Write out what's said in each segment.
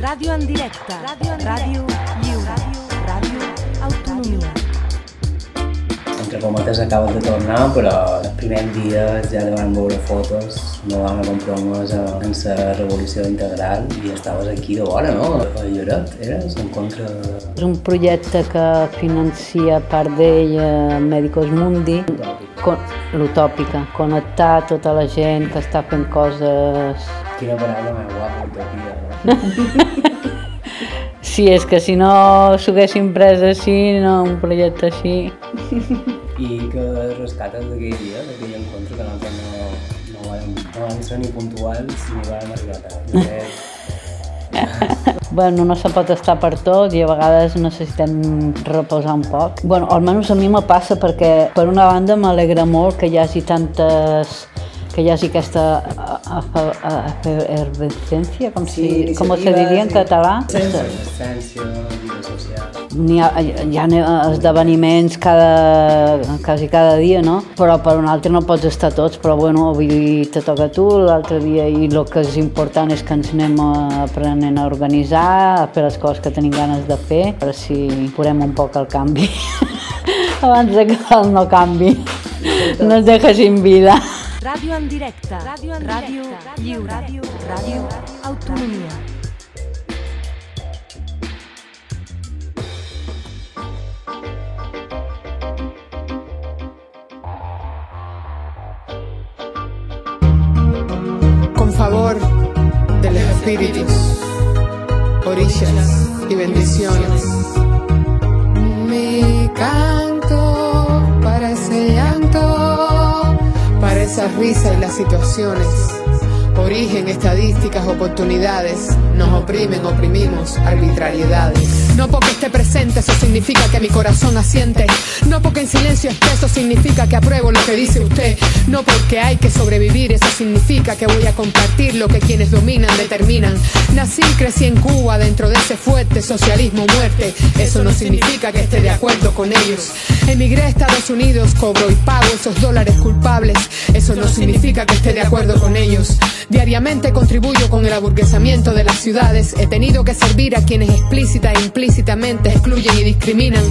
Ràdio en directe. Ràdio, en Ràdio lliure. Ràdio, Ràdio Autonomia. Entre cometes acaben de tornar, però els primers dies ja li van veure fotos, no vam comprometre en la revolució integral i estaves aquí de vora, no? A Lloret, eres? En contra... És un projecte que financia part d'ell eh, Médicos Mundi, con- l'utòpica, connectar tota la gent que està fent coses... Quina paraula més guapa, utopia, no? Sí, és que si no s'ho haguessin pres així, no, un projecte així... I que rescates d'aquell dia, d'aquell encontre, que nosaltres no, no, vam, no vam ser ni puntuals ni vam arribar tard. Bueno, no se pot estar per tot i a vegades necessitem reposar un poc. Bueno, almenys a mi me passa perquè, per una banda, m'alegra molt que hi hagi tantes que hi hagi aquesta efervescència, com, si, com se diria en català. Sense vida social. N'hi ha, hi ha esdeveniments cada, quasi cada dia, no? Però per un altre no pots estar tots, però bueno, avui te toca a tu, l'altre dia, i el que és important és que ens anem aprenent a organitzar, a fer les coses que tenim ganes de fer, per si posem un poc el canvi, abans de que el no canvi, no ens deja sin vida. Ràdio en directe. Ràdio en Ràdio lliure. Ràdio, Ràdio Autonomia. con favor de los espíritus, orillas y bendiciones. esas risas y las situaciones. Origen, estadísticas, oportunidades. Nos oprimen, oprimimos, arbitrariedades. No porque esté presente, eso significa que mi corazón asiente. No porque en silencio esté, eso significa que apruebo lo que dice usted. No porque hay que sobrevivir, eso significa que voy a compartir lo que quienes dominan determinan. Nací y crecí en Cuba dentro de ese fuerte socialismo muerte. Eso no significa que esté de acuerdo con ellos. Emigré a Estados Unidos, cobro y pago esos dólares culpables. Eso no significa que esté de acuerdo con ellos. Diariamente contribuyo con el aburguesamiento de las ciudades. He tenido que servir a quienes explícita e implícitamente excluyen y discriminan.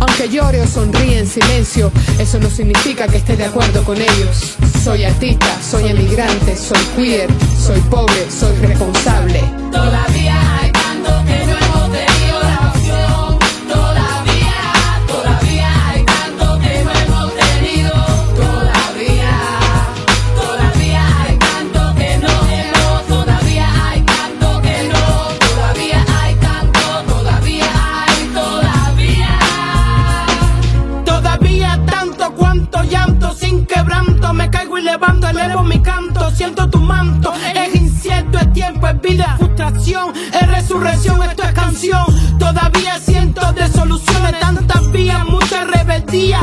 Aunque llore o sonríe en silencio, eso no significa que esté de acuerdo con ellos. Soy artista, soy emigrante, soy queer, soy pobre, soy responsable. Todavía mi canto Siento tu manto, es incierto, es tiempo, es vida es Frustración, es resurrección, esto es canción. Todavía cientos de soluciones Tantas vías, mucha rebeldía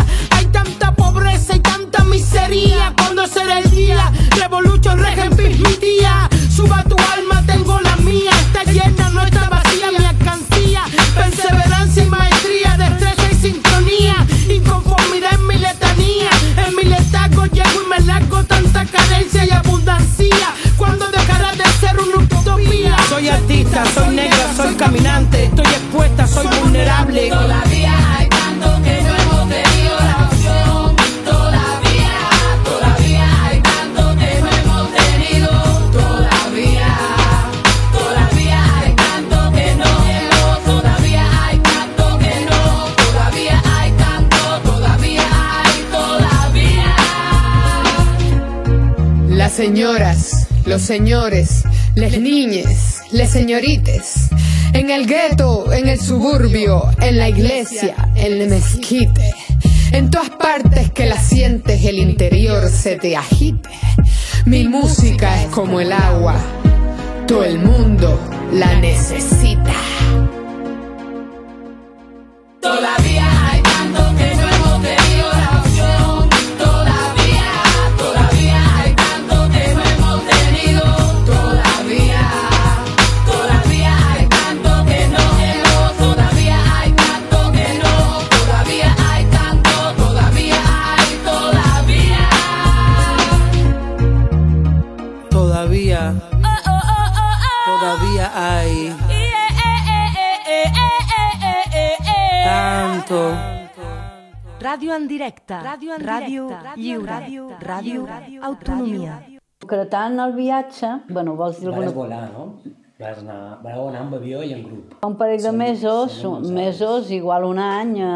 los señores, las niñas, las señorites. En el gueto, en el suburbio, en la iglesia, en el mezquite. En todas partes que la sientes, el interior se te agite. Mi música es como el agua. Todo el mundo la necesita. Ràdio en directe. Ràdio en Ràdio lliure. Ràdio, ràdio, autonomia. Concretant el viatge, bueno, vols dir Vas alguna volar, no? Vas anar, vareu anar amb avió i en grup. Un parell de mesos, mesos, igual un any, eh,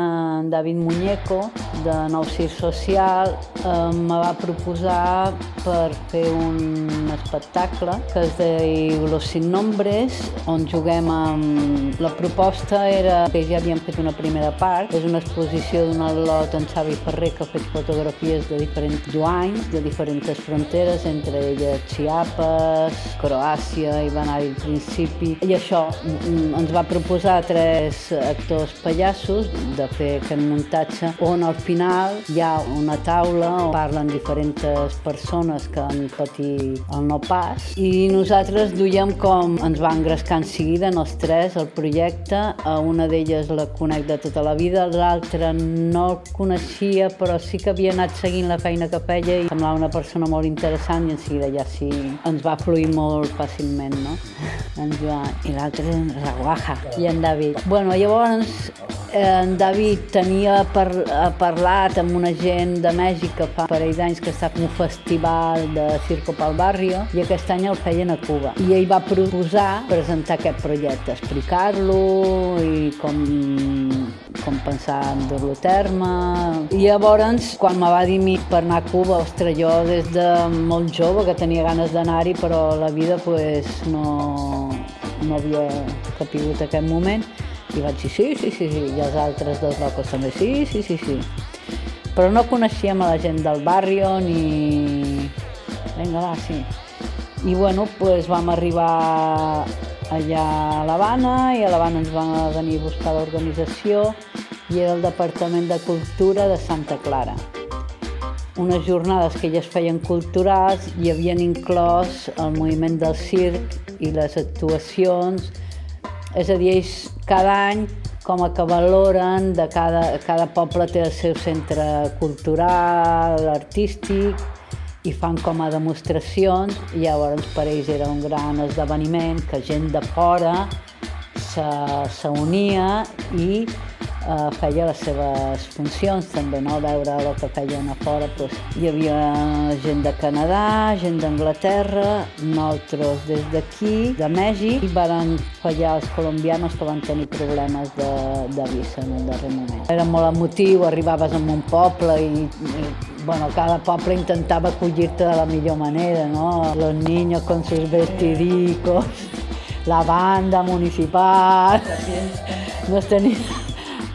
en David Muñeco, de Nou Cir Social, eh, me va proposar per fer un espectacle que es deia Los Sin Nombres, on juguem amb... La proposta era que ja havíem fet una primera part, és una exposició d'un lot en Xavi Ferrer que ha fet fotografies de diferents duanys, de diferents fronteres, entre elles Chiapas, Croàcia, i va anar al principi. I això, mm, ens va proposar tres actors pallassos de fer aquest muntatge on al final hi ha una taula on parlen diferents persones que han patit el no pas i nosaltres duiem com ens va engrescar en seguida en els tres el projecte, a una d'elles la conec de tota la vida, l'altra no el coneixia però sí que havia anat seguint la feina que feia i semblava una persona molt interessant i en seguida ja sí ens va fluir molt fàcilment, no? En Joan. I l'altre la Guaja i en David. Bueno, llavors en David tenia ha parlat amb una gent de Mèxic que fa parell d'anys que està com un festival de Circo pel Barrio i aquest any el feien a Cuba. I ell va proposar presentar aquest projecte, explicar-lo i com, com pensar en dur-lo a terme. I llavors, quan me va dir mi per anar a Cuba, ostres, jo des de molt jove que tenia ganes d'anar-hi, però la vida pues, no, no havia capigut aquest moment, i vaig dir sí, sí, sí, sí, i els altres dos locos també, sí, sí, sí, sí. Però no coneixíem a la gent del barrio ni... Vinga, va, sí. I bueno, pues vam arribar allà a l'Havana i a l'Havana ens van venir a buscar l'organització i era el Departament de Cultura de Santa Clara unes jornades que elles feien culturals i havien inclòs el moviment del circ i les actuacions. És a dir, ells cada any com a que valoren de cada, cada poble té el seu centre cultural, artístic, i fan com a demostracions i llavors per ells era un gran esdeveniment que gent de fora se, se unia i eh, feia les seves funcions també, no? veure el que feien a fora. Doncs, hi havia gent de Canadà, gent d'Anglaterra, nosaltres des d'aquí, de Mèxic, i van fallar els colombianos que van tenir problemes de, de visa en el darrer moment. Era molt emotiu, arribaves a un poble i, i bueno, cada poble intentava acollir-te de la millor manera, ¿no? Los niños con sus vestidicos, la banda municipal, no es tenien,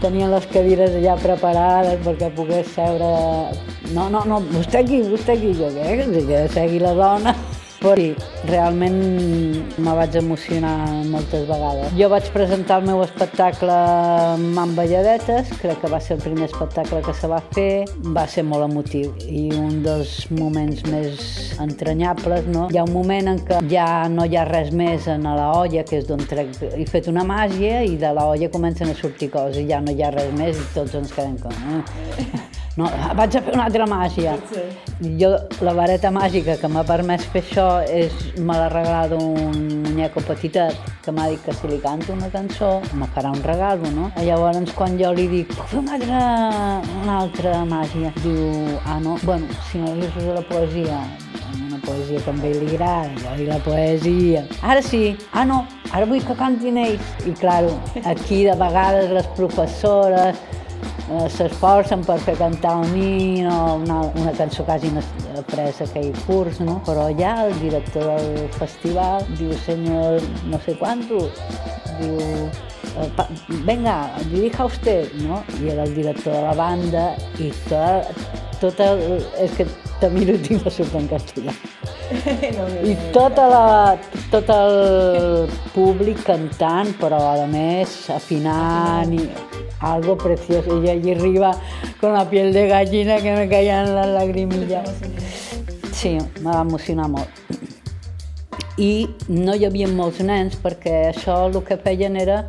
tenien les cadires allà preparades perquè pogués seure... No, no, no, vostè aquí, vostè aquí, jo què? Que segui la dona. Sí, realment me vaig emocionar moltes vegades. Jo vaig presentar el meu espectacle amb Balladetes, crec que va ser el primer espectacle que se va fer, va ser molt emotiu i un dels moments més entranyables, no? Hi ha un moment en què ja no hi ha res més en la olla, que és d'on trec... He fet una màgia i de la olla comencen a sortir coses i ja no hi ha res més i tots ens quedem com... Eh? No, vaig a fer una altra màgia. Jo, la vareta màgica que m'ha permès fer això és, me l'ha regalat un muñeco petitet que m'ha dit que si li canto una cançó me farà un regal, no? I llavors quan jo li dic, puc fer una altra, una altra màgia? Diu, ah no, bueno, si no li fes la poesia, una poesia que ell li agrada, jo li la poesia. Ara sí, ah no, ara vull que cantin ells. I claro, aquí de vegades les professores s'esforcen per fer cantar nin o una, una cançó que hagin après aquell curs, no? Però ja el director del festival diu, senyor no sé quanto, diu, eh, venga, dirija usted, no? I era el director de la banda i tot, tot el, és que te miro i tinc la surt en castellà. I tota la, tot el públic cantant, però a més afinant i algo precioso. Y allí arriba con la piel de gallina que me caían las lagrimillas. Sí, me va emocionar molt. I no hi havia molts nens perquè això el que feien era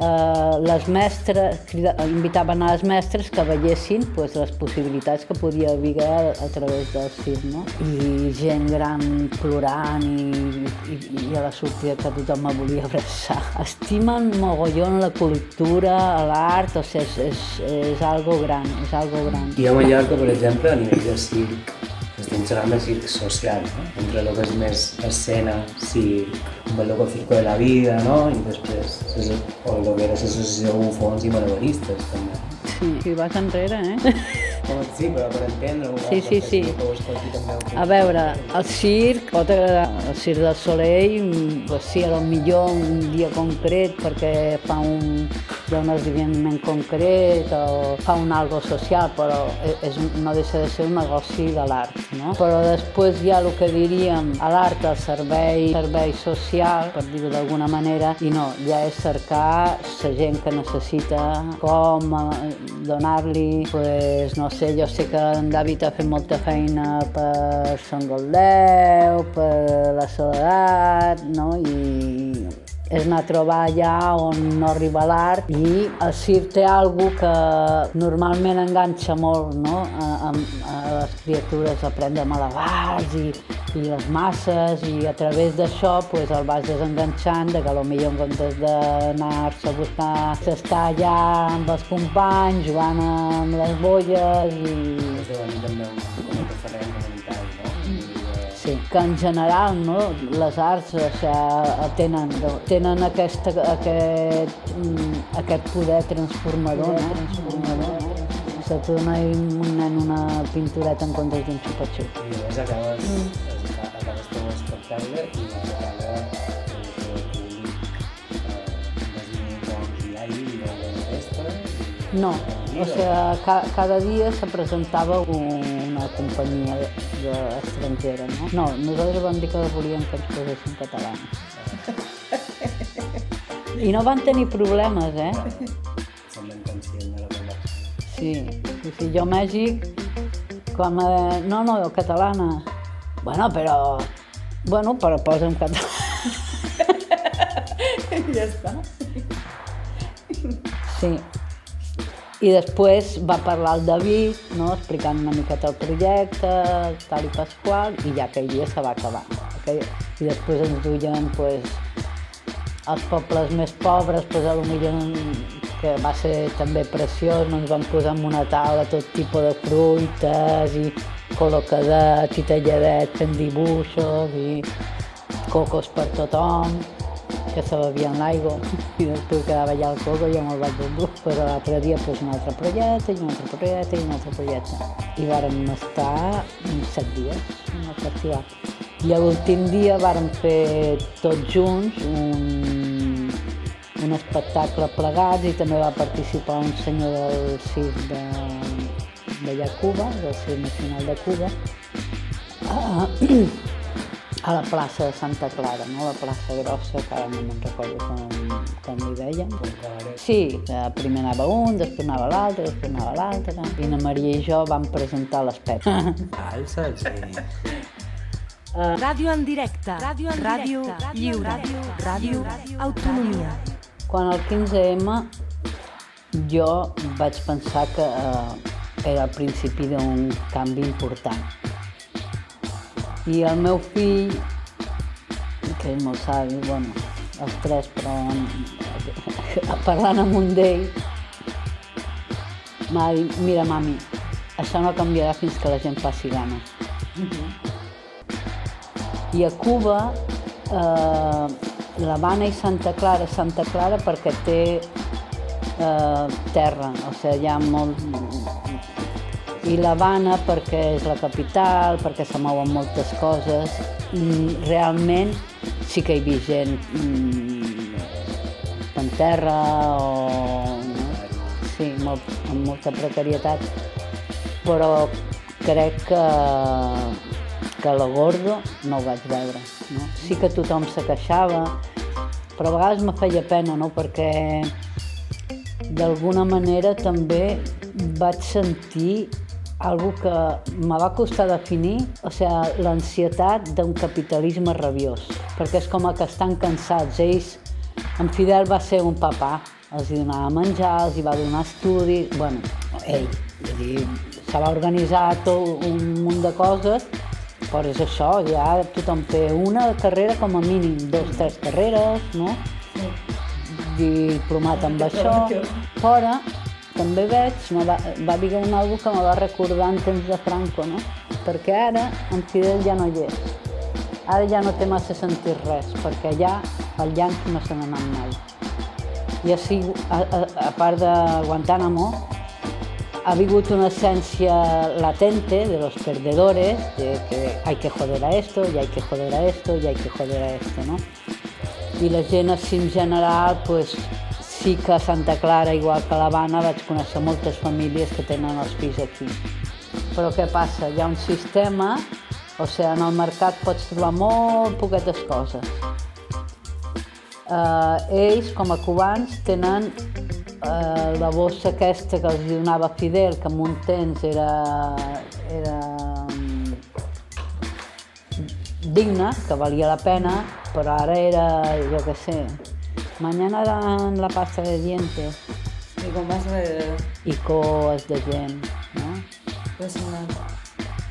eh, les mestres, invitaven a les mestres que veiessin pues, les possibilitats que podia haver a, a través del circ, no? I gent gran plorant i, i, i a la sortida que tothom me volia abraçar. Estimen mogollon la cultura, l'art, o sigui, és, és, és algo gran, és algo gran. I a Mallorca, per exemple, a nivell de circ, xerrant de circ social, no? entre el que és més escena, circ, com el que circo de la vida, no? i després ses- o el que era l'associació de bufons i malabaristes, també. Sí, si vas enrere, eh? Sí, però per entendre-ho, Sí, sí, sí. A veure, el circ pot agradar, el circ del Soleil, mm, pues sí, a lo millor un dia concret perquè fa un, hi ha un esdeveniment concret o fa un algo social, però e- és, no deixa de ser un negoci de l'art, no? Però després hi ha el que diríem a l'art, el servei, servei social, per dir-ho d'alguna manera, i no, ja és cercar la gent que necessita, com eh, donar-li, pues, no sé, jo sé que en David ha fet molta feina per Sant Goldeu, per la Soledat, no? I és anar a trobar allà on no arriba l'art i el circ té alguna que normalment enganxa molt no? a, a, a les criatures a prendre malabars i, i les masses i a través d'això pues, el vas desenganxant de que potser en comptes d'anar-se a buscar s'està allà amb els companys jugant amb les bolles i esdevenir també un, com Sí, que en general no, les arts o sigui, tenen, tenen aquesta, aquest, mm, aquest poder transformador. No? transformador no? O sigui, tu dona un nen una pintureta en comptes d'un xupa-xup. I llavors acabes, mm. acabes eh, com hi ha i No, o sigui, ca, cada dia se presentava una companyia estrangera, no? No, nosaltres vam dir que volíem que ens posessin catalans. I no van tenir problemes, eh? Som ben conscients de la conversa. Sí, sí, sí, jo a Mèxic, com a... No, no, catalana. Bueno, però... Bueno, però posa'm català. ja està. Sí. I després va parlar el David, no? explicant una miqueta el projecte, tal i pasqual, i ja aquell dia se va acabar. Aquell... I després ens duien pues, els pobles més pobres, pues, a lo millor que va ser també preciós, no ens van posar en una taula tot tipus de fruites i col·locadet i talladet fent dibuixos i cocos per tothom que se bevien l'aigua i després quedava allà el coco i jo me'l vaig endur. Però l'altre dia pues, un altre projecte i un altre projecte i un altre projecte. I vàrem estar set dies en el festival. I l'últim dia vàrem fer tots junts un, un espectacle plegats i també va participar un senyor del circ de, a Cuba, del circ nacional de Cuba, a, a la plaça de Santa Clara, no? la plaça grossa, que ara no me'n recordo com, com li deien. Sí, que primer anava un, després anava l'altre, després anava l'altre, i na Maria i jo vam presentar les peces. Alça, sí. Ràdio en directe. Ràdio en ràdio directe. lliure. Ràdio, autonomia. Quan el 15M jo vaig pensar que eh, era el principi d'un canvi important. I el meu fill, que és molt savi, bueno, els tres, però parlant amb un d'ell, m'ha dit, mira, mami, això no canviarà fins que la gent passi gana. I a Cuba, eh, l'Havana i Santa Clara, Santa Clara perquè té eh, terra, o sigui, hi ha molt... I l'Havana perquè és la capital, perquè se mouen moltes coses. I realment sí que hi havia gent mm, en terra o... Sí, molt, amb molta precarietat, però crec que, que la Gordo no ho vaig veure. No? Sí que tothom se queixava, però a vegades me feia pena, no? perquè d'alguna manera també vaig sentir algo que me va costar definir, o sigui, l'ansietat d'un capitalisme rabiós, perquè és com que estan cansats. Ells, en Fidel va ser un papà, els hi donava menjar, els hi va donar estudis, bueno, ell, vull dir, se va organitzar tot un munt de coses, però és això, ja tothom té una carrera com a mínim, dos, tres carreres, no? Diplomat amb això, però també veig, va, va dir un algo que me va recordar en temps de Franco, no? Perquè ara en Fidel ja no hi és. Ara ja no té massa sentit res, perquè allà el Yankee no se n'ha anat mai. I així, a, a, a part de Guantánamo, ha habido una esencia latente de los perdedores, de que hay que joder a esto, y hay que joder a esto, y hay que joder a esto, no? I la gent així en general, pues, sí que a Santa Clara, igual que a l'Havana, vaig conèixer moltes famílies que tenen els fills aquí. Però què passa? Hi ha un sistema, o sigui, en el mercat pots trobar molt poquetes coses. Eh, ells, com a cubans, tenen eh, la bossa aquesta que els donava Fidel, que en un temps era, era mm, digna, que valia la pena, però ara era, jo què sé, mañana dan la pasta de dientes Y con más alrededor. i coes de gent, no? Pues una...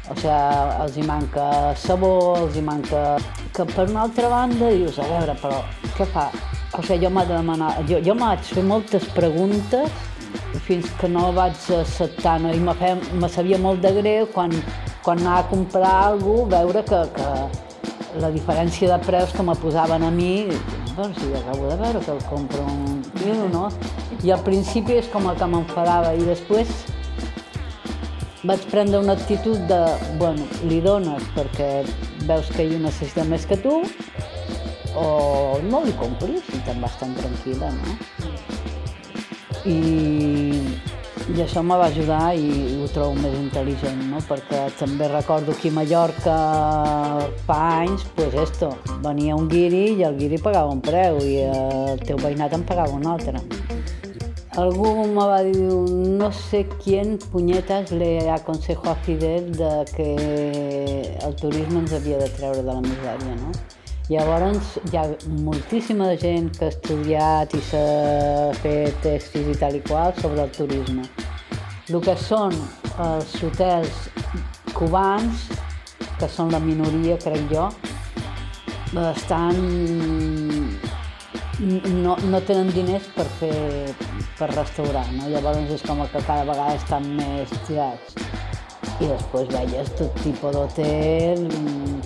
O sigui, els hi manca sabó, els hi manca... Que per una altra banda dius, a veure, però què fa? O sigui, jo m'ha de demanar... Jo, jo vaig fer moltes preguntes fins que no vaig acceptar, no? I me, me sabia molt de greu quan, quan anava a comprar alguna veure que, que la diferència de preus que me posaven a mi, doncs sí, acabo de veure que el compro un quilo, no? I al principi és com el que m'enfadava i després vaig prendre una actitud de, bueno, li dones perquè veus que ell necessita més que tu, o no li compris i te'n vas tan tranquil·la, no? I, i això me va ajudar i, ho trobo més intel·ligent, no? Perquè també recordo aquí a Mallorca fa anys, pues esto, venia un guiri i el guiri pagava un preu i el teu veïnat en pagava un altre. Algú me va dir, no sé quién puñetas le aconsejó a Fidel de que el turisme ens havia de treure de la misèria, no? Llavors hi ha moltíssima gent que ha estudiat i s'ha fet estudis i tal i qual sobre el turisme. El que són els hotels cubans, que són la minoria, crec jo, estan... no, no tenen diners per fer per restaurar, no? Llavors és com que cada vegada estan més tirats. I després veies tot tipus d'hotel,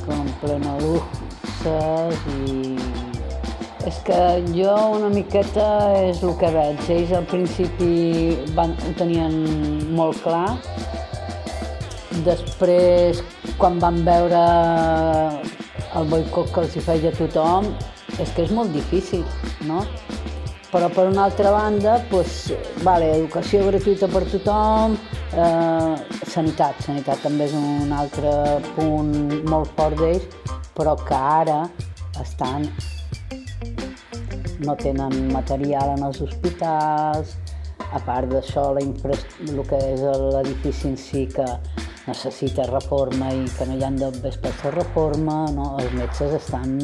com pleno luxes i... És que jo una miqueta és el que veig. Ells al principi van, ho tenien molt clar, després quan van veure el boicot que els hi feia tothom, és que és molt difícil, no? Però per una altra banda, doncs, vale, educació gratuïta per tothom, eh, sanitat, sanitat també és un altre punt molt fort d'ells, però que ara estan no tenen material en els hospitals, a part d'això, el que és l'edifici en si que necessita reforma i que no hi han d'haver per fer reforma, no? els metges estan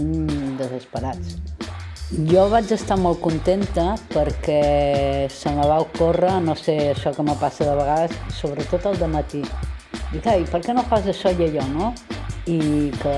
desesperats. Jo vaig estar molt contenta perquè se me va ocórrer, no sé, això que me passa de vegades, sobretot al matí. Dic, ai, per què no fas això i allò, no? I que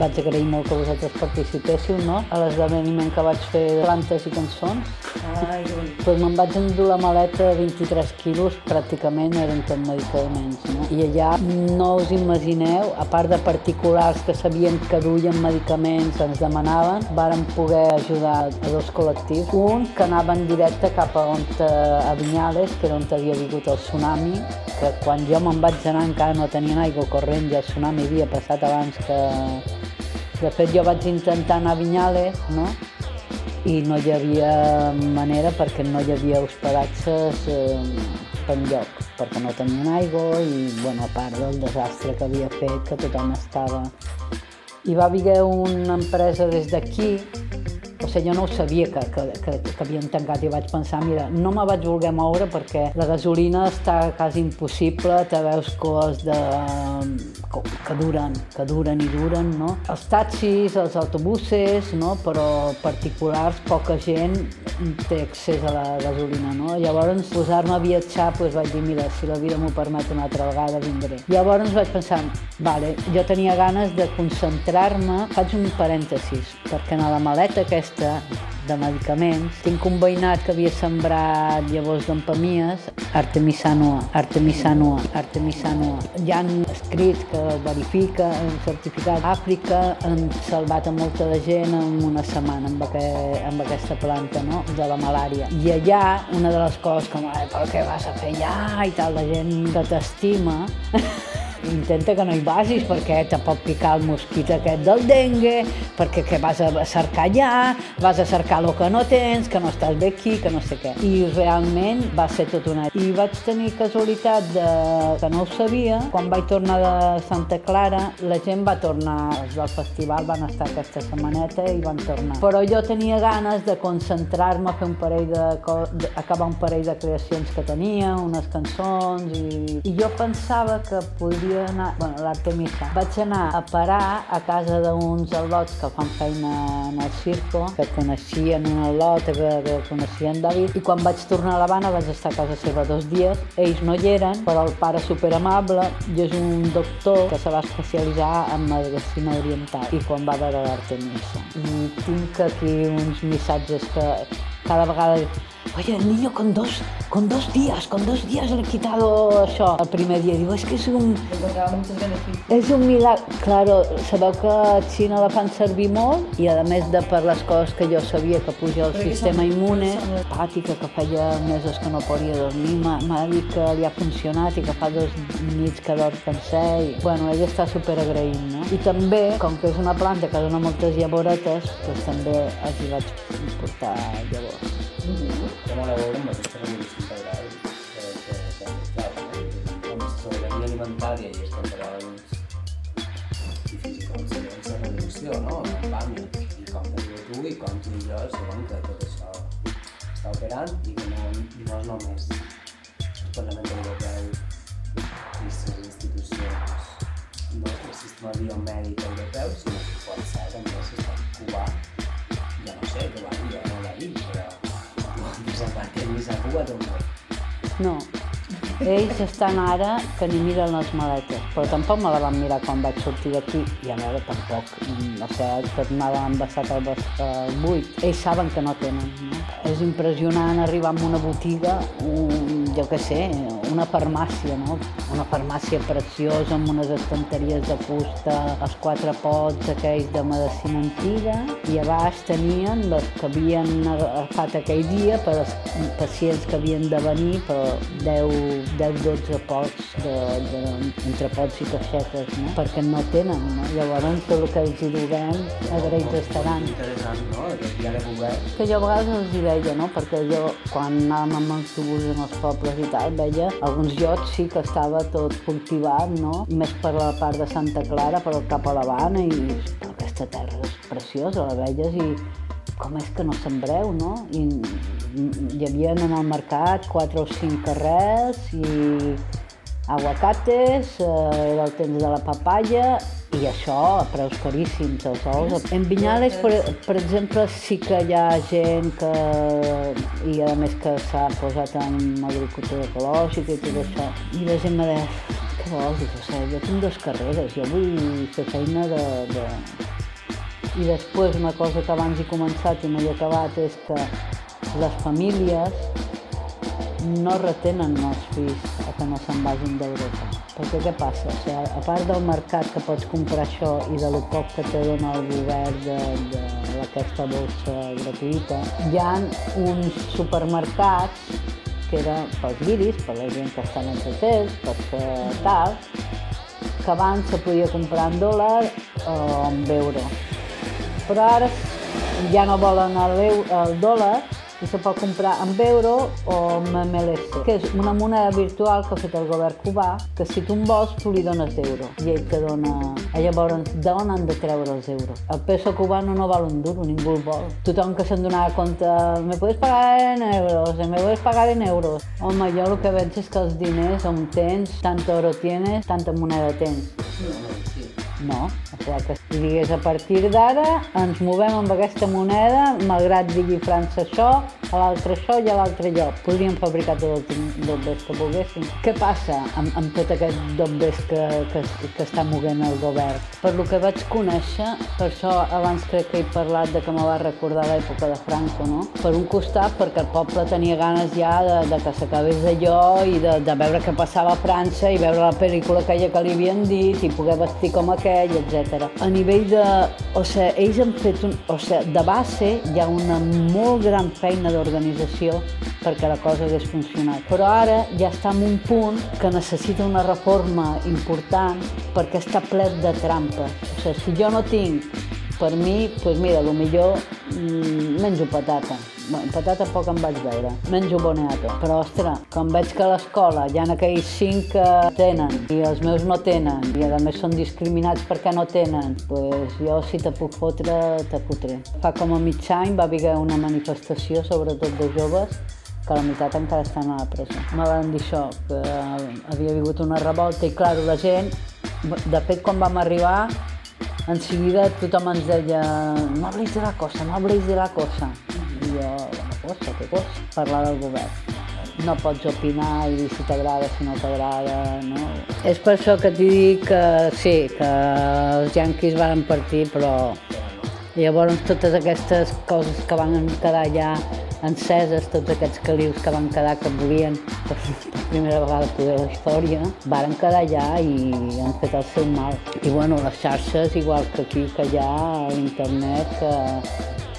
vaig agrair molt que vosaltres participéssiu, no? A l'esdeveniment que vaig fer de plantes i cançons. Qué bonito. Doncs me'n vaig endur la maleta de 23 quilos, pràcticament eren tot medicaments, no? I allà no us imagineu, a part de particulars que sabien que duien medicaments, ens demanaven, varen poder ajudar a dos col·lectius. Un que anava en directe cap a on a Vinyales, que era on havia vingut el tsunami, que quan jo me'n vaig anar encara no tenien aigua corrent i el tsunami havia passat abans que... De fet, jo vaig intentar anar a Vinyales, no? i no hi havia manera perquè no hi havia hospedatges eh, per enlloc, perquè no tenien aigua i, bueno, a part del desastre que havia fet, que tothom estava... I va haver una empresa des d'aquí, sense, jo no ho sabia que, que, que, que havien tancat i vaig pensar, mira, no me vaig voler moure perquè la gasolina està quasi impossible, te veus coses de, que, duren, que duren i duren, no? Els taxis, els autobusos, no? Però particulars, poca gent té accés a la gasolina, no? Llavors, posar-me a viatjar, doncs vaig dir, mira, si la vida m'ho permet una altra vegada, vindré. Llavors vaig pensar, vale, jo tenia ganes de concentrar-me, faig un parèntesis, perquè en la maleta aquesta de medicaments. Tinc un veïnat que havia sembrat llavors d'empamies, Artemisanoa, Artemisanoa, Artemisanoa. Hi han escrits que verifica, un certificat. Àfrica han salvat a molta de gent en una setmana amb, aqu amb aquesta planta no? de la malària. I allà, una de les coses com, "Ai, però què vas a fer allà? i tal, la gent que t'estima, intenta que no hi vagis perquè te pot picar el mosquit aquest del dengue, perquè què vas a cercar allà, vas a cercar el que no tens, que no estàs bé aquí, que no sé què. I realment va ser tot una... I vaig tenir casualitat de... que no ho sabia. Quan vaig tornar de Santa Clara, la gent va tornar, els del festival van estar aquesta setmaneta i van tornar. Però jo tenia ganes de concentrar-me a fer un parell de- acabar un parell de creacions que tenia, unes cançons i... I jo pensava que podria anar... Bueno, l'Artemisa. Vaig anar a parar a casa d'uns al·lots que fan feina en el circo, que coneixien un al·lot, que, que coneixien David, i quan vaig tornar a l'Havana vaig estar a casa seva dos dies. Ells no hi eren, però el pare superamable i és un doctor que se va especialitzar en medicina oriental i quan va veure l'Artemisa. I tinc aquí uns missatges que cada vegada Oye, el niño con dos, con dos días, con dos días le he quitado això. El primer dia diu, és que és un, és un milagre. Claro, sabeu que a Xina la fan servir molt i a més de per les coses que jo sabia que puja el sistema immune, són- pàtica, que feia mesos que no podia dormir, m'ha dit que li ha funcionat i que fa dos nits que dorm sencer i, bueno, ella està superagraint, no? I també, com que és una planta que dona moltes llavoretes, doncs també els hi vaig portar llavors. Com a la veure amb aquesta revolució integral que, que, que hem estat? Com la sobirania alimentària i els temperats difícil com si és la revolució, no? En Bàmia, i com també tu i com tu i jo sabem que tot això està operant i que no, no és només el Parlament Europeu i les institucions no, el sistema biomèdic europeu, sinó que pot ser també el sistema cubà desembarcar a Cuba també. No. Ells estan ara que ni miren les maletes, però tampoc me la van mirar quan vaig sortir d'aquí i a veure tampoc, o sigui, tot m'ha envasat al, bas- al buit. Ells saben que no tenen, no? És impressionant arribar a una botiga, un, jo què sé, una farmàcia, no? Una farmàcia preciosa amb unes estanteries de fusta, els quatre pots aquells de medicina antiga i a baix tenien les que havien agafat aquell dia per als pacients que havien de venir, però 10, 10-12 pots de, de, entre pots i caixetes, no? perquè no tenen, no? Llavors tot el que els hi donem agraïts estaran. Interessant, no? Que jo a vegades els hi veia, no? Perquè jo, quan anàvem amb autobús en els pobles i tal, veia alguns llocs sí que estava tot cultivat, no? Més per la part de Santa Clara, però cap a l'Havana i aquesta terra és preciosa, la veies i com és que no sembreu, no? I hi havia en el mercat quatre o cinc carrers i aguacates, eh, era el temps de la papaya i això a preus caríssims, els ous. En Vinyales, per, per exemple, sí que hi ha gent que, i a més que s'ha posat en agricultura ecològica i tot això. I la gent me deia, què vols? Dic, o sigui, jo tinc dues carreres, jo vull fer feina de, de... I després una cosa que abans he començat i no he acabat és que les famílies no retenen els fills a que no se'n vagin d'Europa. Perquè què passa? O sigui, a part del mercat que pots comprar això i de lo poc que te dona el govern de, de aquesta bolsa gratuïta, hi ha uns supermercats que eren pels guiris, per la gent que hotels, per fer tal, que abans se podia comprar en dòlar o en euro. Però ara ja no volen el, el dòlar, i se pot comprar amb euro o amb MLS, que és una moneda virtual que ha fet el govern cubà, que si tu en vols, tu li dones d'euro i ell te dona... I llavors, d'on han de treure els euros? El peso cubano no val un duro, ningú el vol. Tothom que se'n donava compte, me puedes pagar en euros, me puedes pagar en euros. Home, jo el que veig és que els diners on tens, tant oro tienes, tanta moneda tens. No, clar que si digués a partir d'ara ens movem amb aquesta moneda, malgrat digui França això, a l'altre això i a l'altre allò. Podríem fabricar tot el dobbers que volguéssim. Què passa amb, amb tot aquest dobbers que, que, que està moguent el govern? Per lo que vaig conèixer, per això abans crec que he parlat de que me va recordar l'època de Franco, no? Per un costat, perquè el poble tenia ganes ja de, de que s'acabés allò i de, de veure què passava a França i veure la pel·lícula aquella que li havien dit i poder vestir com aquell, etc. A nivell de... O sigui, ells han fet un... O sigui, de base hi ha una molt gran feina d'organització perquè la cosa hagués funcionat. Però ara ja està en un punt que necessita una reforma important perquè està ple de trampes. O sigui, si jo no tinc per mi, doncs mira, millor mm, menjo patata. Bueno, patata poc em vaig veure. Menjo boniato. Però, ostres, quan veig que a l'escola hi ha aquells cinc que tenen i els meus no tenen i a més són discriminats perquè no tenen, doncs jo si te puc fotre, te fotré. Fa com a mig any va haver una manifestació, sobretot de joves, que la meitat encara estan a la presó. Me van dir això, que havia hagut una revolta i, clar, la gent, de fet, quan vam arribar, en seguida tothom ens deia no habléis de la cosa, no habléis de la cosa. I jo, la cosa, què cosa? Parlar del govern. No pots opinar i dir si t'agrada, si no t'agrada, no? És per això que t'hi dic que sí, que els yanquis van partir, però llavors totes aquestes coses que van quedar ja enceses, tots aquests calius que van quedar que volien per, primera vegada poder la història, varen quedar allà i han fet el seu mal. I bueno, les xarxes, igual que aquí, que hi ha l'internet, que,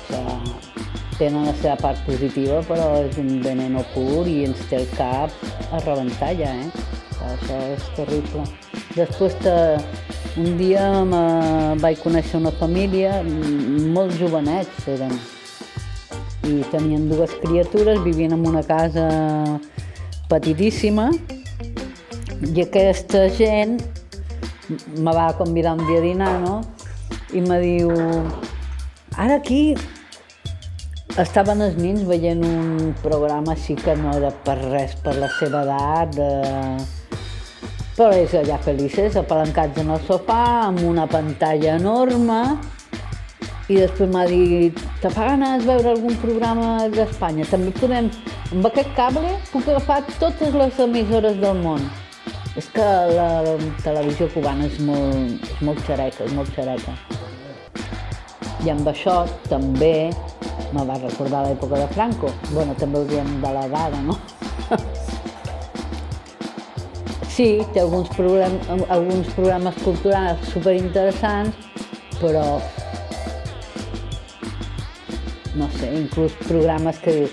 que tenen la seva part positiva, però és un veneno pur i ens té el cap a rebentar ja, eh? Això és terrible. Després, te, un dia me vaig conèixer una família, molt jovenets eren, i tenien dues criatures, vivien en una casa petitíssima i aquesta gent me va convidar un dia a dinar, no? I me diu, ara aquí estaven els nins veient un programa així que no era per res per la seva edat, de... però ells allà felices, apalancats en el sofà, amb una pantalla enorme, i després m'ha dit, te fa ganes veure algun programa d'Espanya? També podem, amb aquest cable puc agafar totes les emissores del món. És que la televisió cubana és molt, és molt xereca, és molt xereca. I amb això també me va recordar l'època de Franco. bueno, també ho diem de la d'ara, no? sí, té alguns, problem, alguns programes culturals superinteressants, però no sé, inclús programes que dius,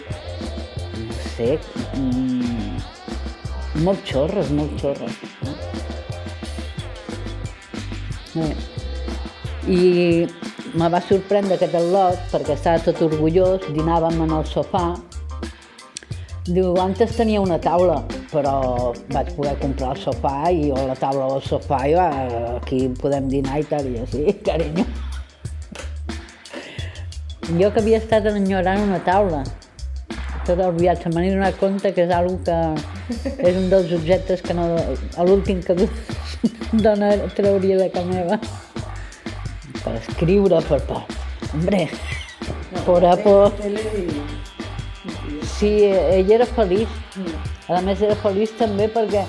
no sé, mm, molt xorres, molt xorres. No? Bé. I me va sorprendre aquest lot perquè estava tot orgullós, dinàvem en el sofà. Diu, antes tenia una taula, però vaig poder comprar el sofà i o la taula o el sofà i va, aquí podem dinar i tal, i sí, carinyo. Jo que havia estat enyorant una taula tot el viatge, m'he donat compte que és algo que és un dels objectes que no... l'últim que dona trauria de casa meva. Per escriure, per... per hombre, por a por... Sí, ell era feliç. A més, era feliç també perquè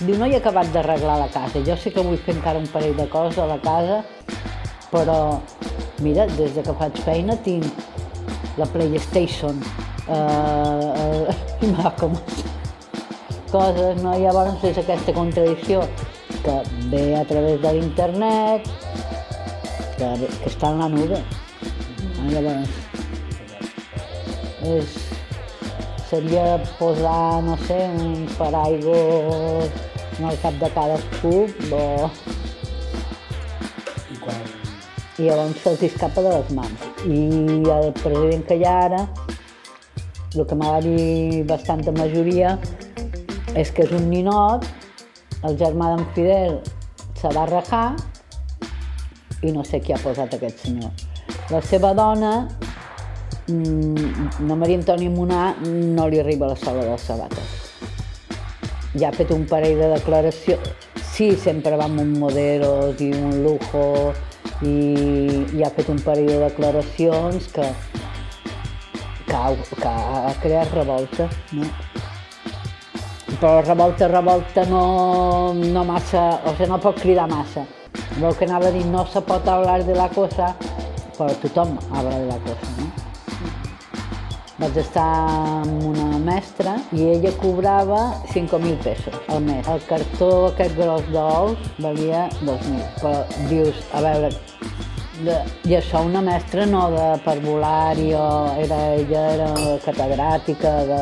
diu, no he acabat d'arreglar la casa. Jo sé que vull fer encara un parell de coses a la casa, però mira, des de que faig feina tinc la PlayStation, eh, eh, va com coses, no? Llavors és aquesta contradicció que ve a través de l'internet, que, que està en la nube. No? Llavors, és, seria posar, no sé, un paraigua en el cap de cadascú o I i llavors se'ls escapa de les mans. I el president que hi ha ara El que me va dir bastanta majoria és que és un ninot, el germà d'en Fidel se va rajar i no sé qui ha posat aquest senyor. La seva dona, mm, la Maria Antònia Monà, no li arriba la sola dels sabates. Ja ha fet un parell de declaracions. Sí, sempre va amb un modelos i un lujo i, i ha fet un parell de declaracions que, que, ha, que ha creat revolta, no? Però revolta, revolta no, no massa, o sigui, no pot cridar massa. El que anava a dir, no se pot hablar de la cosa, però tothom habla de la cosa? Vaig estar amb una mestra i ella cobrava 5.000 pesos al mes. El cartó aquest gros d'ous valia 2.000. Però dius, a veure, i això una mestra no de parvulari o era, ella era catedràtica de,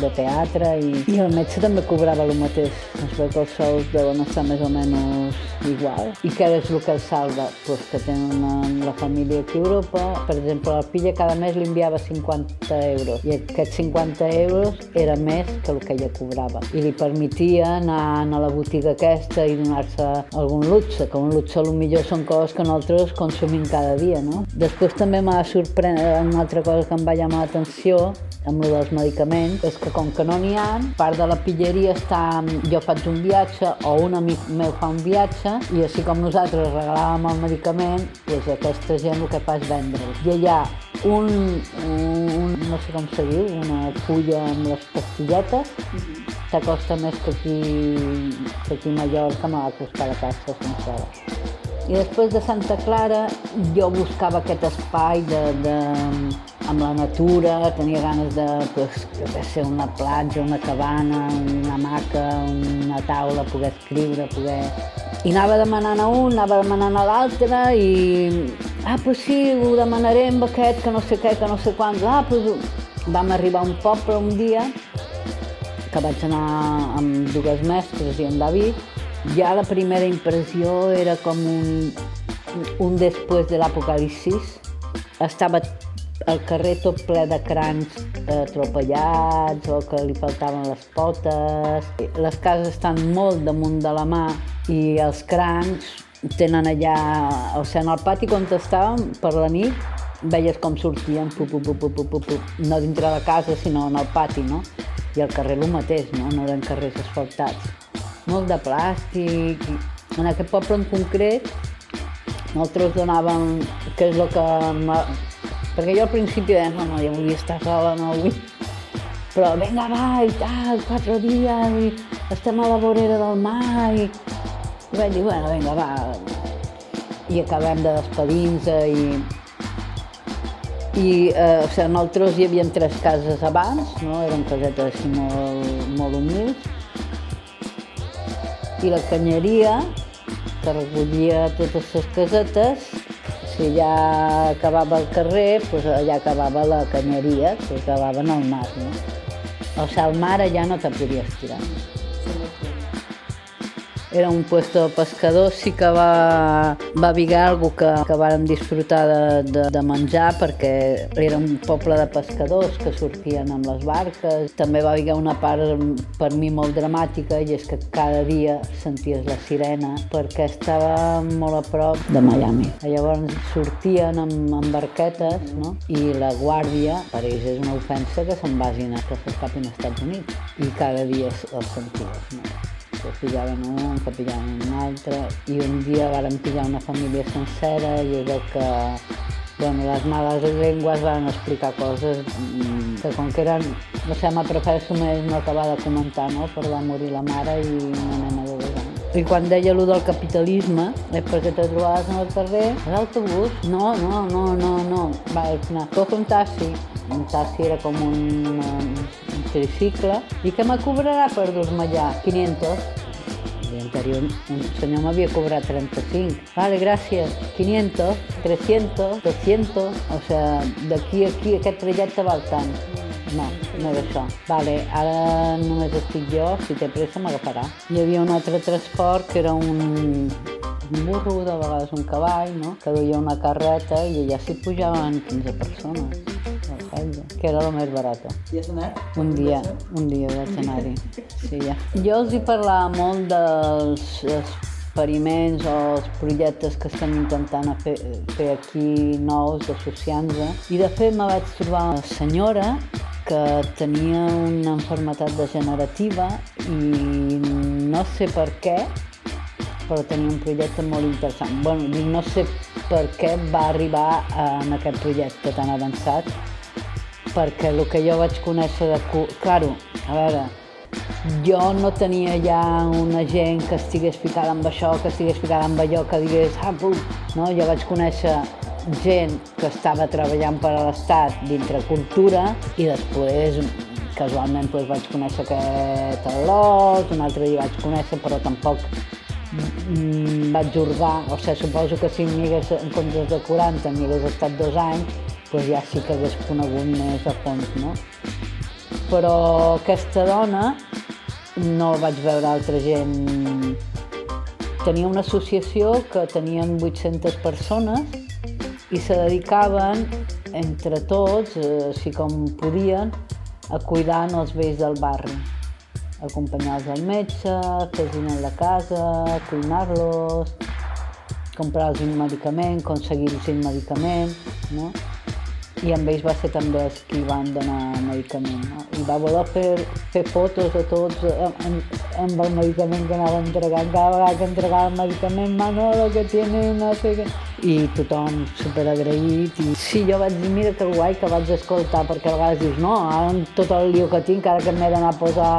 de teatre i, i el metge també cobrava el mateix. Es veu que els sous deuen estar més o menys igual. I què és el que els salva? Pues que tenen la família aquí a Europa. Per exemple, la filla cada mes li enviava 50 euros i aquests 50 euros era més que el que ella cobrava. I li permetia anar a la botiga aquesta i donar-se algun luxe, que un luxe millor són coses que nosaltres consumim cada dia, no? Després també m'ha sorprès una altra cosa que em va llamar l'atenció amb el dels medicaments, és que com que no n'hi ha, part de la pilleria està... Jo faig un viatge o un amic meu fa un viatge i així com nosaltres regalàvem el medicament, doncs aquesta gent el que fa és vendre'l. I allà un, un, no sé com se diu, una fulla amb les pastilletes, t'acosta més que aquí, que aquí a Mallorca me va costar la caixa sencera. I després de Santa Clara jo buscava aquest espai de, de, amb la natura, tenia ganes de, pues, què sé, una platja, una cabana, una hamaca, una taula, poder escriure, poder... I anava demanant a un, anava demanant a l'altre i... Ah, pues sí, ho demanaré amb aquest, que no sé què, que no sé quants. Ah, pues... Vam arribar a un poble un dia que vaig anar amb dues mestres i en David ja la primera impressió era com un, un després de l'apocalipsis. Estava el carrer tot ple de crancs eh, atropellats o que li faltaven les potes. Les cases estan molt damunt de la mà i els crancs tenen allà... O sigui, en el pati on estàvem, per la nit, veies com sortien, pu, pu, pu, pu, pu, pu, pu, no dintre la casa, sinó en el pati, no? I el carrer el mateix, no? No eren carrers asfaltats molt de plàstic. En aquest poble en concret nosaltres donàvem, que és el que... Perquè jo al principi deia, no, no, jo volia estar sola, no vull... Però vinga, va, i tal, quatre dies, i estem a la vorera del mar, i... I vaig dir, bueno, vinga, va. I acabem de despedir-nos i... I, eh, o sigui, nosaltres hi havia tres cases abans, no? eren casetes així molt, molt humils, i la canyeria, que recollia totes les casetes, si ja acabava el carrer, doncs allà acabava la canyeria, que acabava en el mar, no? O sigui, al mar allà no te podies tirar. Era un puesto de pescadors, sí que va, va vigar algo que, que vàrem disfrutar de, de, de menjar perquè era un poble de pescadors que sortien amb les barques. També va vigar una part per mi molt dramàtica i és que cada dia senties la sirena perquè estava molt a prop de Miami. Llavors sortien amb, amb barquetes no? i la guàrdia, per ells és una ofensa que se'n vagin a que s'escapin als Estats Units i cada dia els senties. No? Que pillaven un, que pillaven un altre, i un dia varen pillar una família sencera i el que bueno, les males llengües van explicar coses mm, que com que eren, no sé, me prefereixo més no acabar de comentar, no? Per va morir la mare i una nena de dos anys. I quan deia allò del capitalisme, és perquè te trobaves en el carrer, a l'autobús, no, no, no, no, no, va, al final, coge un taxi, un taxi era com un, un tricicle, i què me cobrarà per dur-me allà? 500. I anterior un senyor m'havia cobrat 35. Vale, gràcies. 500, 300, 200. O sigui, d'aquí a aquí aquest trajecte val tant. No, no era això. Vale, ara només estic jo, si té pressa m'agafarà. Hi havia un altre transport que era un, un burro, de vegades un cavall, no? que duia una carreta i allà s'hi pujaven 15 persones. Vaja, que era el més barat. I has anat? Un dia, un dia vaig anar-hi. Sí, ja. Jo els hi parlava molt dels experiments o els projectes que estem intentant a fer, fer aquí nous, associant-nos. I de fet me vaig trobar una senyora que tenia una malaltia degenerativa i no sé per què, però tenia un projecte molt interessant. bueno, dic, no sé per què va arribar en aquest projecte tan avançat, perquè el que jo vaig conèixer de... Claro, a veure, jo no tenia ja una gent que estigués ficada amb això, que estigués ficada amb allò, que digués, ah, puc, no? Jo vaig conèixer gent que estava treballant per a l'Estat dintre cultura i després casualment doncs, vaig conèixer aquest Alot, un altre dia vaig conèixer, però tampoc mm, vaig jorgar, o sigui, suposo que si m'hi hagués, en comptes de 40, m'hi hagués estat dos anys, doncs ja sí que hagués conegut més a fons, no? Però aquesta dona no vaig veure altra gent. Tenia una associació que tenien 800 persones i se dedicaven entre tots, eh, així com podien, a cuidar els vells del barri acompanyar-los al metge, fer-los la casa, cuinar-los, comprar-los un medicament, aconseguir-los un medicament, no? I amb ells va ser també els que van donar medicament, no? I va voler fer, fer fotos de tots amb, amb el medicament que anava entregant. Cada vegada que entregava el medicament, Manolo, que tiene no sé què... I tothom superagraït. I sí, jo vaig dir, mira que guai que vaig escoltar, perquè a vegades dius, no, ara amb tot el lío que tinc, ara que m'he d'anar a posar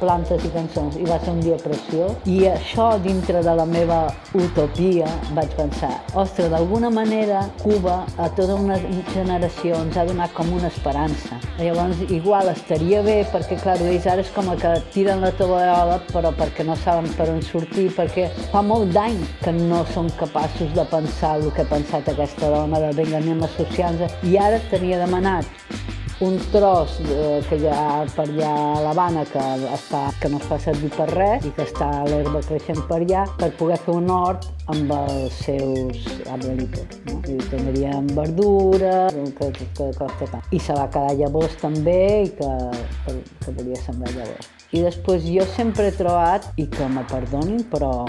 plantes i cançons. I va ser un dia preciós. I això, dintre de la meva utopia, vaig pensar, ostres, d'alguna manera Cuba a tota una generació ens ha donat com una esperança. Llavors, igual estaria bé, perquè, clar, ells ara és com que tiren la tovallola, però perquè no saben per on sortir, perquè fa molt d'any que no són capaços de pensar el que ha pensat aquesta dona, de vinga, anem associant-nos, i ara tenia demanat un tros eh, que hi ha per allà a l'Havana que, està, que no es fa servir per res i que està l'herba creixent per allà per poder fer un hort amb els seus arbolitos. No? I tindríem verdura, que, que, costa tant. I se va quedar llavors també i que, que, que volia sembrar llavors. I després jo sempre he trobat, i que me perdonin, però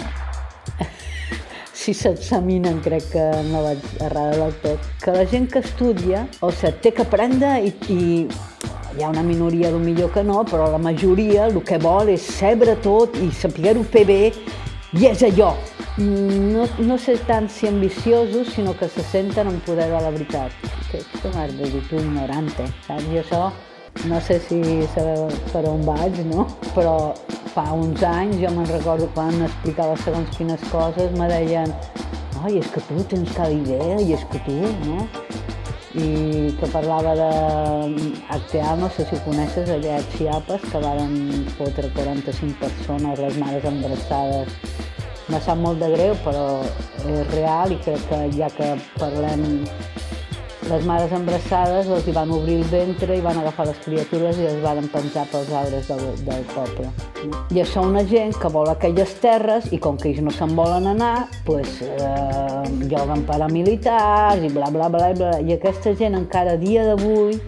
si s'examinen crec que no vaig errada del tot, que la gent que estudia, o sigui, té que aprendre i, i hi ha una minoria millor que no, però la majoria el que vol és saber tot i saber-ho fer bé i és allò. No, no sé tant si ambiciosos, sinó que se senten en poder de la veritat. Que, que m'has de dir tu ignorante, saps? I això no sé si sabeu per on vaig, no? Però fa uns anys, jo me'n recordo quan explicava segons quines coses, me deien ai, és que tu tens cada idea, i és que tu, no? I que parlava de Acteal, no sé si ho coneixes, allà a Chiapas, que varen fotre 45 persones, les mares embarassades. Me sap molt de greu, però és real i crec que ja que parlem les mares embarassades els hi van obrir el ventre i van agafar les criatures i les van penjar pels arbres del, del poble. I això una gent que vol aquelles terres i com que ells no se'n volen anar, pues, eh, lloguen paramilitars i bla, bla, bla, bla. I aquesta gent encara dia d'avui,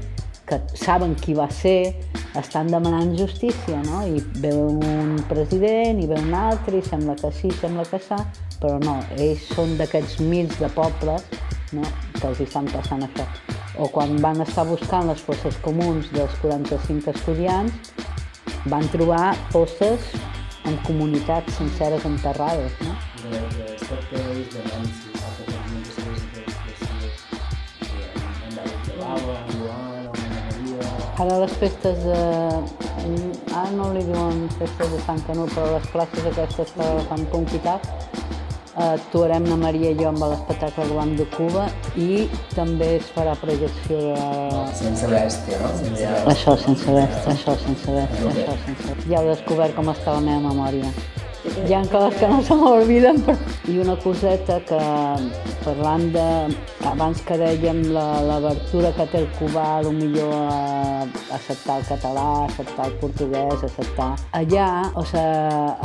que saben qui va ser, estan demanant justícia, no? I ve un president, i ve un altre, i sembla que sí, sembla que s'ha, però no, ells són d'aquests mils de pobles no? Que els hi estan passant això. O quan van estar buscant les fosses comuns dels 45 estudiants, van trobar fosses amb comunitats senceres enterrades. No? de, de de. Ara les festes de... Ara no li diuen festes de Sant Canut, però les classes aquestes que fan eh, actuarem la Maria i jo amb l'espectacle Guam de Cuba i també es farà projecció de... Sense bèstia, no? Sense bèstia. Això sense bèstia, això sense bèstia, això sense bèstia. Ja heu descobert com està la meva memòria. Hi ha coses que no se m'obliden, però I una coseta que, parlant de... Abans que dèiem l'obertura que té el cubà, millor a acceptar el català, acceptar el portuguès, acceptar... Allà, o sigui,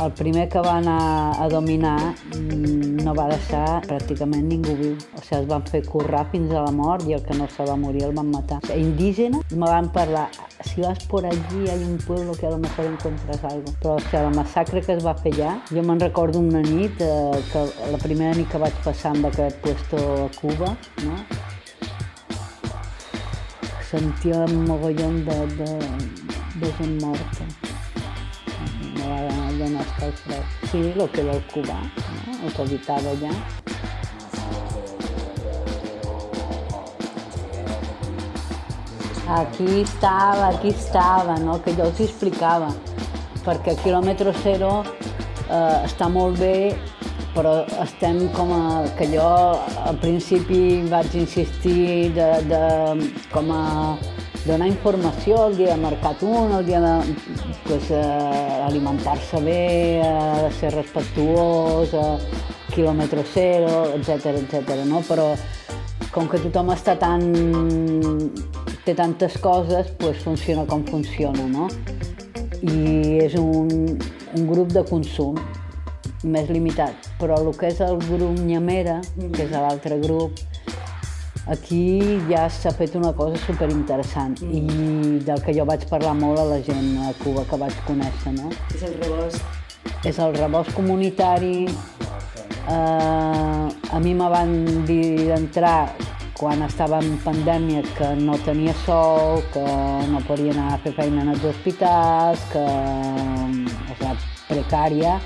el primer que va anar a dominar mm, no va deixar pràcticament ningú viu. O sigui, es van fer currar fins a la mort i el que no se va morir el van matar. O sigui, indígena, me van parlar, si vas por allí hay un pueblo que a lo mejor encuentras algo. Però o sigui, la massacre que es va fer allà, jo me'n recordo una nit, eh, que la primera nit que vaig passar amb aquest puesto a Cuba, no? sentia un mogollon de, de, de gent morta. Me va donar escalfred. Sí, el que era el cubà, no? el que habitava allà. Aquí estava, aquí estava, no? que jo els explicava, perquè quilòmetre zero eh, està molt bé, però estem com a... que jo al principi vaig insistir de, de com a donar informació el dia de Mercat 1, el dia de pues, eh, alimentar-se bé, eh, ser respectuós, eh, quilòmetre zero, etc etc. no? Però com que tothom està tan... té tantes coses, pues funciona com funciona, no? I és un, un grup de consum més limitat, però el que és el grup Nyamera, que és l'altre grup, aquí ja s'ha fet una cosa superinteressant i del que jo vaig parlar molt a la gent a Cuba que vaig conèixer, no? És el rebost. és el rebost comunitari. Eh, a mi me van dir d'entrar quan estava en pandèmia que no tenia sou, que no podia anar a fer feina en els hospitals, que o sigui, precària,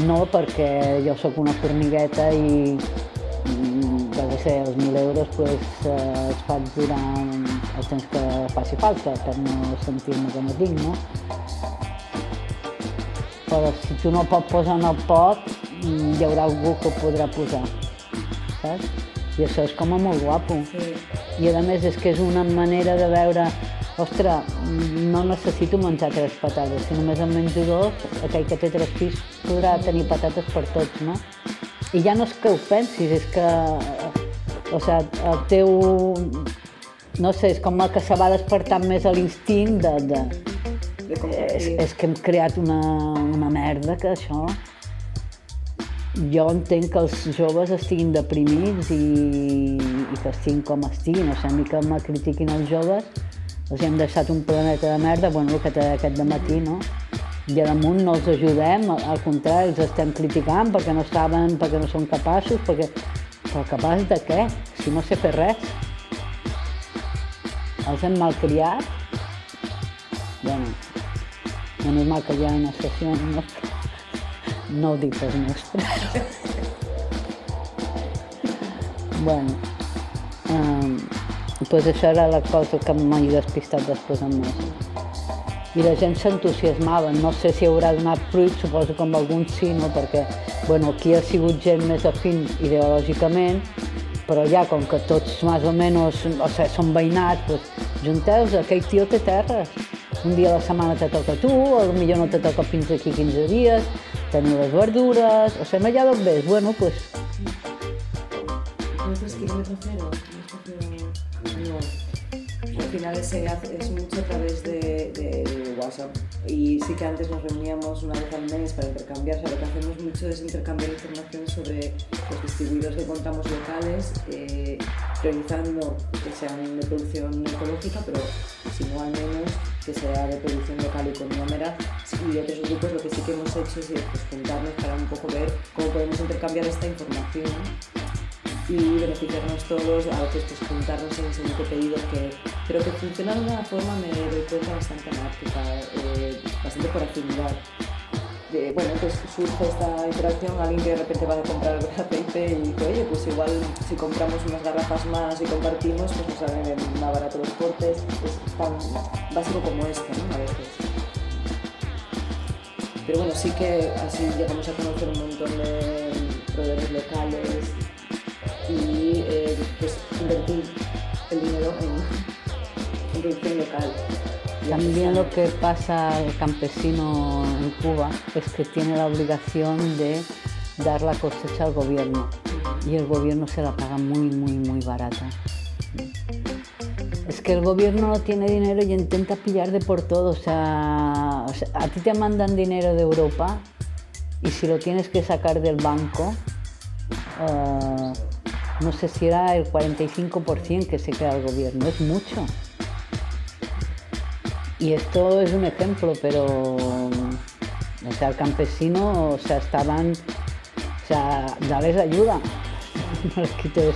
no perquè jo sóc una formigueta i mm, jo què sé, els 1.000 euros pues, eh, els faig durant el temps que faci falta per no sentir-me que no tinc, no? però si tu no pots posar en el pot, mm, hi haurà algú que ho podrà posar, saps? I això és com a molt guapo. Sí. I a més és que és una manera de veure, ostres, no necessito menjar tres patates, si només en menjo dos, aquell que té tres fills podrà tenir patates per tots, no? I ja no és que ho pensis, és que, o sigui, el teu, no sé, és com que se va despertant més a l'instint de, de, és, és que hem creat una, una merda que això... Jo entenc que els joves estiguin deprimits i, i que estiguin com estiguin. O sigui, a mi que me critiquin els joves, els hem deixat un planeta de merda, bueno, el que té aquest de matí, no? I a damunt no els ajudem, al contrari, els estem criticant perquè no saben, perquè no són capaços, perquè... Però capaç de què? Si no sé fer res. Els hem malcriat. Bueno, Menys mal que hi ha una sessió no, ho dic pels nostres. bueno, um, pues això era la cosa que m'ha despistat després amb més. I la gent s'entusiasmava, no sé si haurà donat fruit, suposo que amb alguns sí, no? perquè bueno, aquí ha sigut gent més afín ideològicament, però ja com que tots més o menys o sigui, són veïnats, doncs, junteu aquell tio té terres. Un dia a la setmana te toca a tu, potser no te toca fins aquí 15 dies, teniu les verdures, o sigui, allà d'on ves, bueno, pues, No, pero es kilómetro cero. No. Al final es, es mucho a través de, WhatsApp. Y sí que antes nos reuníamos una vez al mes para intercambiar. O sea, lo que hacemos mucho es intercambiar información sobre los distribuidores que contamos locales, eh, priorizando que sean de producción ecológica, pero si no al menos que sea de producción local y con número. Y otros grupos lo que sí que hemos hecho es eh, pues, juntarnos para un poco ver cómo podemos intercambiar esta información y beneficiarnos todos, a veces pues juntarnos en ese grupo pedido que pero que funciona de una forma, me doy cuenta, bastante anárquica, eh, bastante por afinidad. Bueno, pues surge esta interacción, alguien que de repente va a comprar aceite y dice, oye, pues igual si compramos unas garrafas más y compartimos, pues nos salen más barato los cortes, es tan básico como esto, ¿no? A veces. Pero bueno, sí que así llegamos a conocer un montón de proveedores locales y eh, pues invertir el dinero en, en producción local. También lo que pasa al campesino en Cuba es que tiene la obligación de dar la cosecha al gobierno y el gobierno se la paga muy, muy, muy barata. Es que el gobierno no tiene dinero y intenta pillar de por todo. O sea, o sea, a ti te mandan dinero de Europa y si lo tienes que sacar del banco, eh, no sé si era el 45% que se queda el gobierno. Es mucho. Y esto es un ejemplo, pero o sea, el campesino, o sea, estaban, o sea, dales ayuda, no les quites,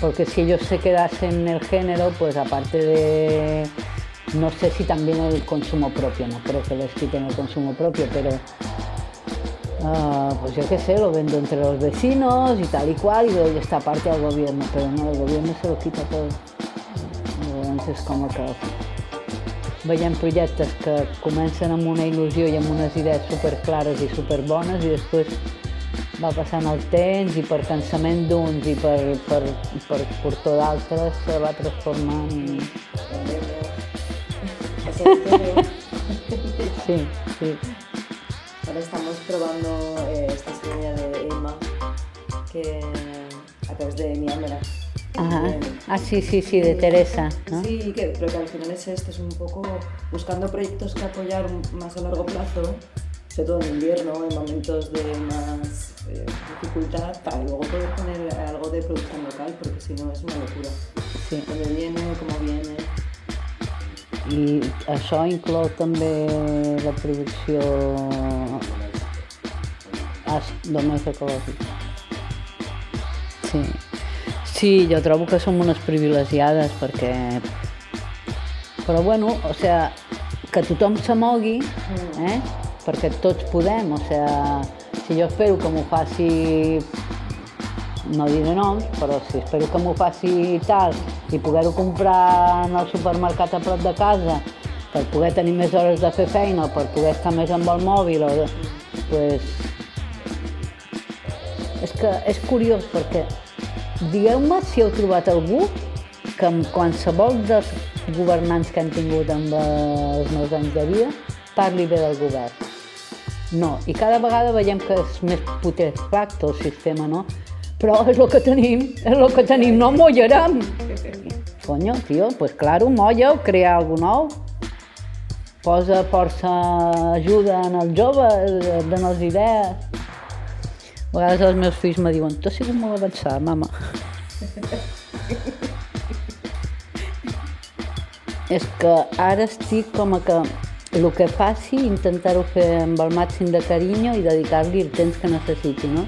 porque si ellos se quedasen en el género, pues aparte de, no sé si también el consumo propio, no creo que les quiten el consumo propio, pero ah, pues yo qué sé, lo vendo entre los vecinos y tal y cual, y doy esta parte al gobierno, pero no, el gobierno se lo quita todo. És com que veiem projectes que comencen amb una il·lusió i amb unes idees superclares i superbones i després va passant el temps i per cansament d'uns i per, per, per portó d'altres se va transformant. Sí, sí. Ahora estamos probando eh, esta semilla de Emma, que a través de mi. Ajá. Ah, sí, sí, sí, de Teresa, ¿no? Sí, que, pero que al final es esto, es un poco buscando proyectos que apoyar más a largo plazo, sobre todo en invierno, en momentos de más eh, dificultad, para luego poder tener algo de producción local, porque si no es una locura. Sí. Donde viene, cómo viene. I això inclou també la producció només ecològica. Sí. Sí, jo trobo que som unes privilegiades perquè... Però bueno, o sea, que tothom se mogui, eh? perquè tots podem, o sea, si jo espero que m'ho faci no diré noms, però si espero que m'ho faci tal i poder-ho comprar en el supermercat a prop de casa per poder tenir més hores de fer feina o per poder estar més amb el mòbil o pues, és que és curiós perquè digueu-me si heu trobat algú que amb qualsevol dels governants que han tingut amb els meus anys de vida parli bé del govern. No, i cada vegada veiem que és més putrefacte el sistema, no? Però és el que tenim, és el que tenim, no mollarem. Coño, tio, pues claro, molla, crea alguna nou. Posa força ajuda en els joves, les idees. A vegades els meus fills me diuen, tu has sigut molt avançada, mama. és que ara estic com a que el que faci intentar-ho fer amb el màxim de carinyo i dedicar-li el temps que necessiti, no?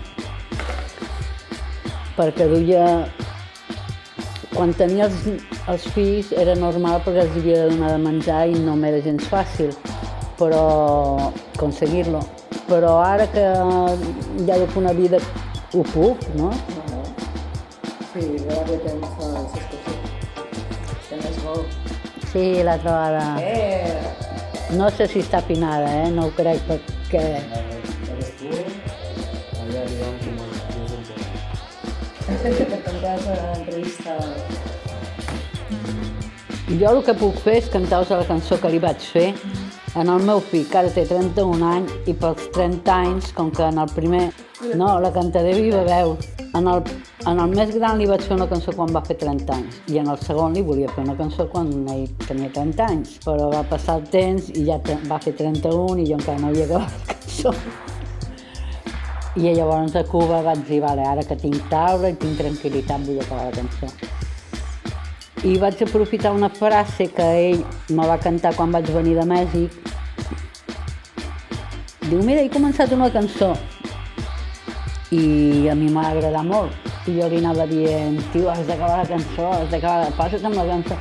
Perquè duia... Quan tenia els, els fills era normal perquè els havia de donar de menjar i no m'era gens fàcil, però aconseguir-lo. Però ara que ja dopo una vida ho puc, no? Sí, darle temps a esas cosas. Estem més bo. Sí, la trobada. Eh! No sé si està afinada, eh? No ho crec perquè... Eres poco. Per tantes entrevista Jo el que puc fer és cantar-vos la cançó que li vaig fer en el meu fill, que ara té 31 anys, i pels 30 anys, com que en el primer... No, la cantaré viva veu. En el, en el més gran li vaig fer una cançó quan va fer 30 anys, i en el segon li volia fer una cançó quan ell tenia 30 anys, però va passar el temps i ja va fer 31 i jo encara no havia acabat la cançó. I llavors a Cuba vaig dir, vale, ara que tinc taula i tinc tranquil·litat vull acabar la cançó. I vaig aprofitar una frase que ell me va cantar quan vaig venir de Mèxic. Diu, mira, he començat una cançó i a mi m'ha agradat molt. I jo li anava dient, tio, has d'acabar la cançó, has d'acabar, passa't amb la cançó.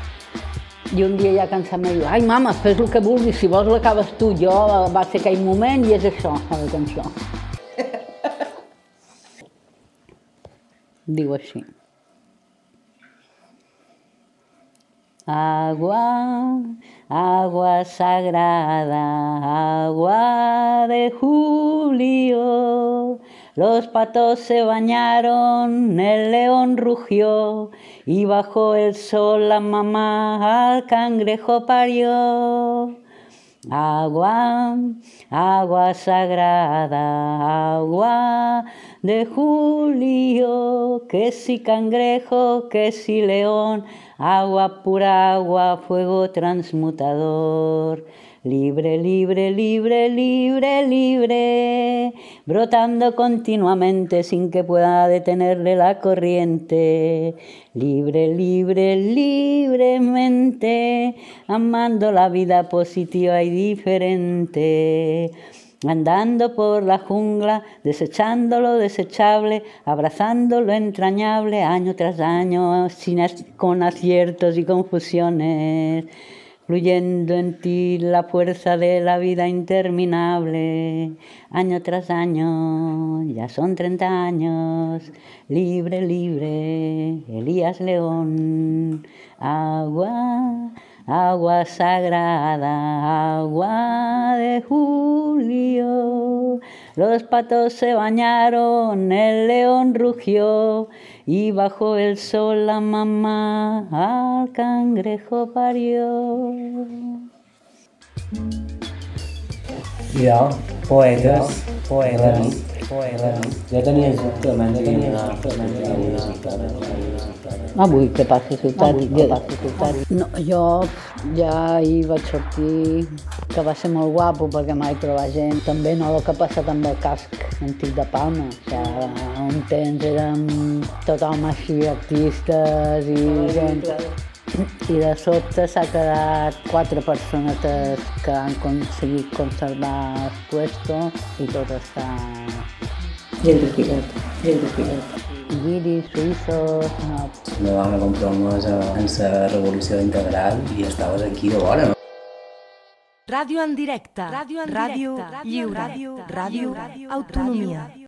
I un dia ja cansat me diu, ai mama, fes el que vulguis, si vols l'acabes tu, jo va ser aquell moment i és això, la cançó. Així. Agua, agua sagrada, agua de julio. Los patos se bañaron, el león rugió y bajo el sol la mamá al cangrejo parió. Agua, agua sagrada, agua de julio, que si cangrejo, que si león, agua pura agua, fuego transmutador. Libre, libre, libre, libre, libre, brotando continuamente sin que pueda detenerle la corriente. Libre, libre, libremente, amando la vida positiva y diferente. Andando por la jungla, desechando lo desechable, abrazando lo entrañable, año tras año, sin con aciertos y confusiones fluyendo en ti la fuerza de la vida interminable, año tras año, ya son 30 años, libre, libre, Elías León, agua, agua sagrada, agua de julio. Los patos se bañaron, el león rugió y bajo el sol la mamá al cangrejo parió. Jo, poetes, poetes, Avui que passa ciutat. jo, no, jo ja hi vaig sortir, que va ser molt guapo perquè mai trobar gent. També no el que ha passat amb el casc antic de Palma. O sigui, un temps érem tothom així artistes i gent i de sobte s'ha quedat quatre persones que han aconseguit conservar el puesto i tot està Gentrificat, gentrificat. guiris, suïssos, no, Me vam anar a comprar un mes en la revolució integral i estaves aquí de vora, no? Ràdio en directe. Ràdio en directe. Ràdio lliure. Ràdio, Ràdio autonomia.